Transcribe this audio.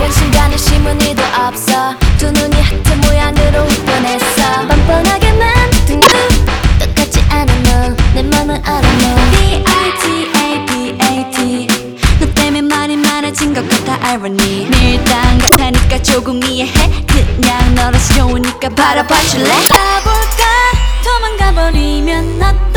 이런 순간에 시무니도 없어. 두 눈이 하트 모양으로 변했어. 뻔뻔하게 만든 그 똑같지 않아 너내 맘을 알아 너 B-I-T-A-P-A-T 너 때문에 말이 많아진 것 같아 irony. 밀당 같아니까 조금 이해해. 그냥 너라서 좋으니까 바라봐줄래? 가볼까? 도망가버리면 너